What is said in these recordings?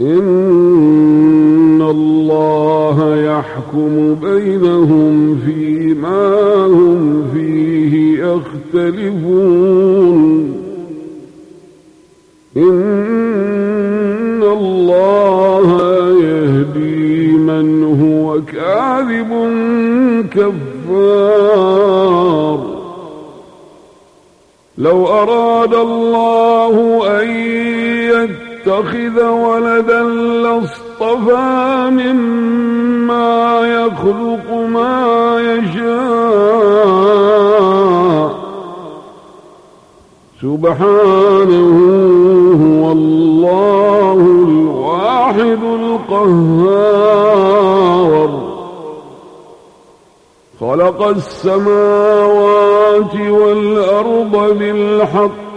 إن الله يحكم بينهم فيما هم فيه يختلفون. إن الله يهدي من هو كاذب كفار. لو أراد الله يتخذ ولدا لاصطفى مما يخلق ما يشاء. سبحانه هو الله الواحد القهار. خلق السماوات والأرض بالحق.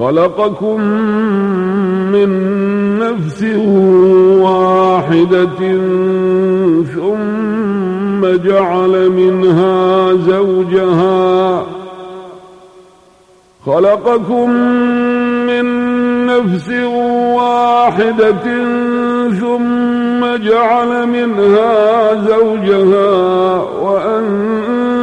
خلقكم من نفس واحدة ثم جعل منها زوجها. خلقكم من نفس واحدة ثم جعل منها زوجها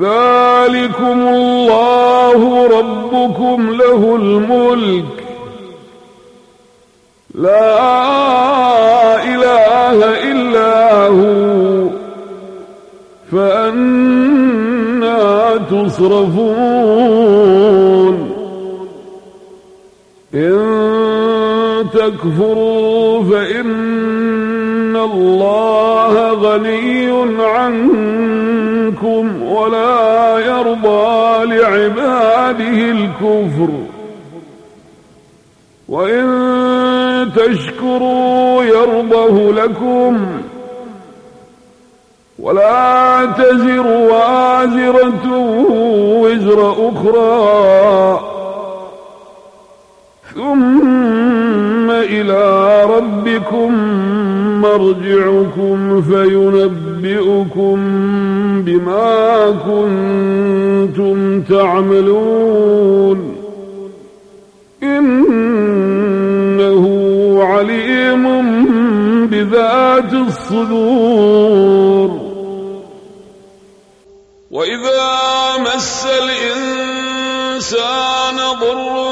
ذلكم الله ربكم له الملك. لا إله إلا هو. فأنا تصرفون. إن تكفروا فإن الله غني عنكم ولا يرضى لعباده الكفر. وإن تشكروا يرضه لكم ولا تزر وازرة وزر أخرى. ثم إلى ربكم مرجعكم فينبئكم بما كنتم تعملون. إنه عليم بذات الصدور. وإذا مس الإنسان ضر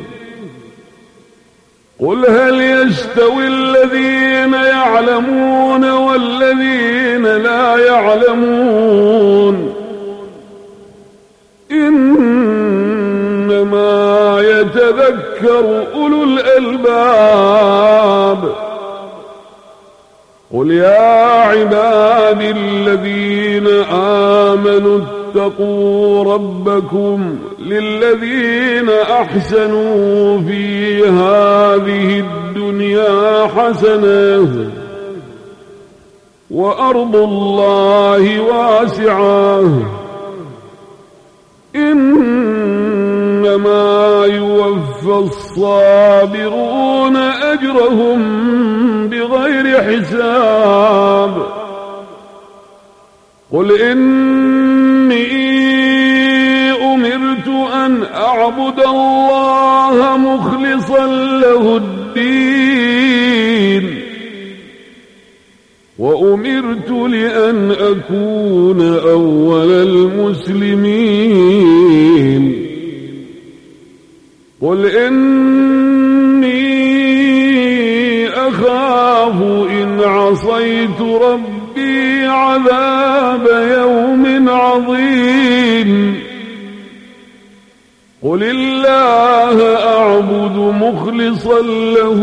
قل هل يستوي الذين يعلمون والذين لا يعلمون إنما يتذكر أولو الألباب قل يا عباد الذين آمنوا اتقوا ربكم للذين أحسنوا في هذه الدنيا حسنة وأرض الله واسعة. إنما يوفى الصابرون أجرهم بغير حساب. قل إني أمرت أن أعبد الله مخلصا له الدين. وأمرت لأن أكون أول المسلمين. قل إني أخاف إن عصيت ربي عذاب يوم عظيم. قل الله أعبد مخلصا له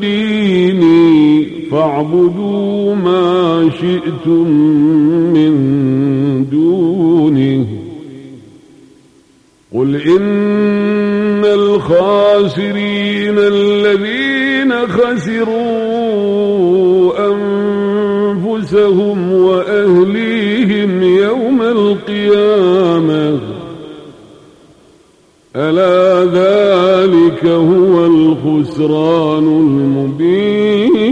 ديني فاعبدوا ما شئتم من دونه. قل إن الخاسرين الذين خسروا القيامة. ألا ذلك هو الخسران المبين.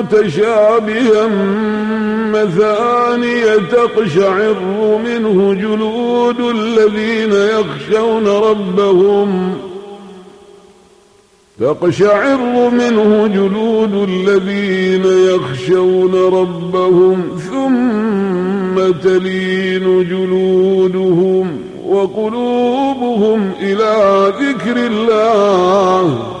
متشابها مثاني تقشعر منه جلود الذين يخشون ربهم. تقشعر منه جلود الذين يخشون ربهم ثم تلين جلودهم وقلوبهم إلى ذكر الله.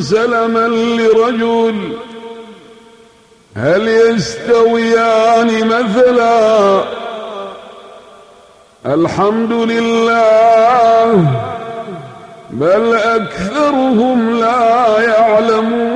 سلما لرجل هل يستويان مثلا؟ الحمد لله بل أكثرهم لا يعلمون.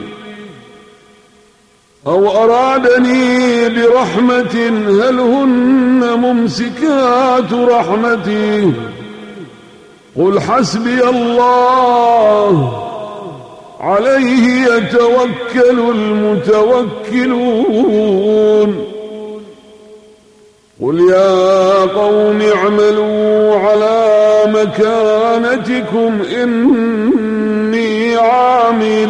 أو أرادني برحمة هل هن ممسكات رحمته قل حسبي الله عليه يتوكل المتوكلون. قل يا قوم اعملوا على مكانتكم إني عامل.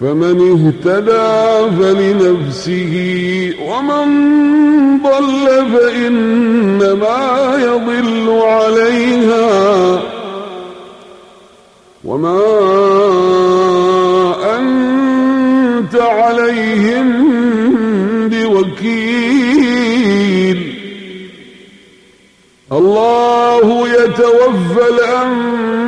فمن اهتدى فلنفسه ومن ضل فإنما يضل عليها. وما أنت عليهم بوكيل. الله يتوفى الأنفس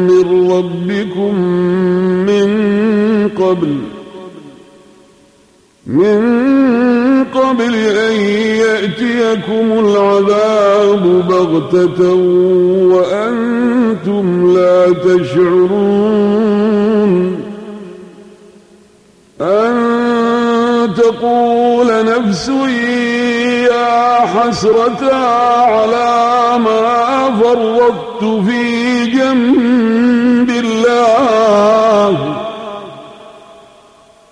قبل. من قبل أن يأتيكم العذاب بغتة وأنتم لا تشعرون. أن تقول نفس يا حسرة على ما فرطت في جنب الله.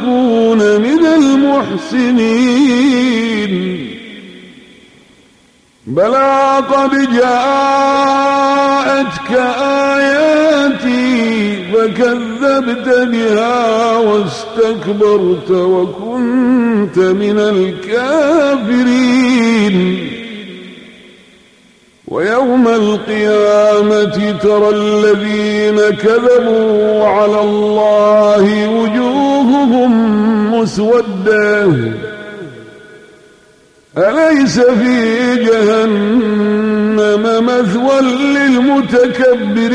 فأكون من المحسنين. بلى قد جاءتك آياتي فكذبت بها واستكبرت وكنت من الكافرين. ويوم القيامة ترى الذين كذبوا على الله وجوههم مسودة. أليس في جهنم مثوى للمتكبرين؟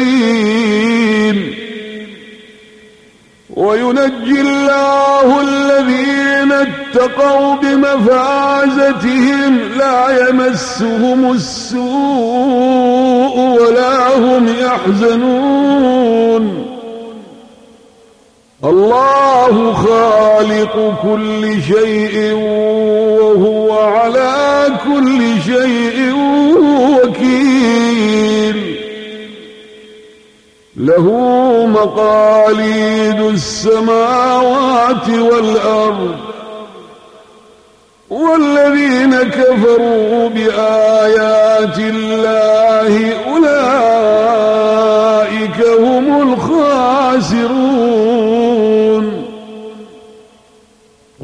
وينجي الله الذين اتقوا بمفازتهم لا يمسهم السوء ولا هم يحزنون. الله خالق كل شيء وهو على كل شيء وكيل. له مقاليد السماوات والأرض والذين كفروا بآيات الله أولئك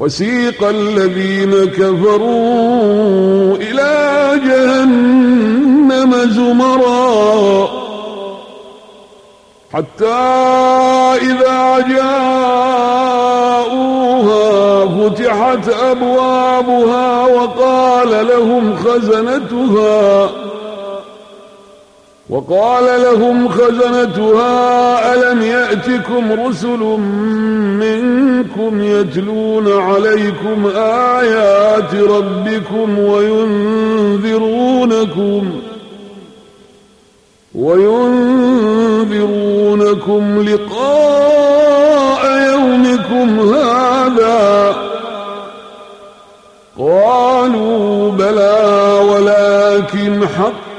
وسيق الذين كفروا إلى جهنم زمرا. حتى إذا جاءوها فتحت أبوابها وقال لهم خزنتها. وقال لهم خزنتها ألم يأتكم رسل منكم يتلون عليكم آيات ربكم وينذرونكم وينذرونكم لقاء يومكم هذا. قالوا بلى ولكن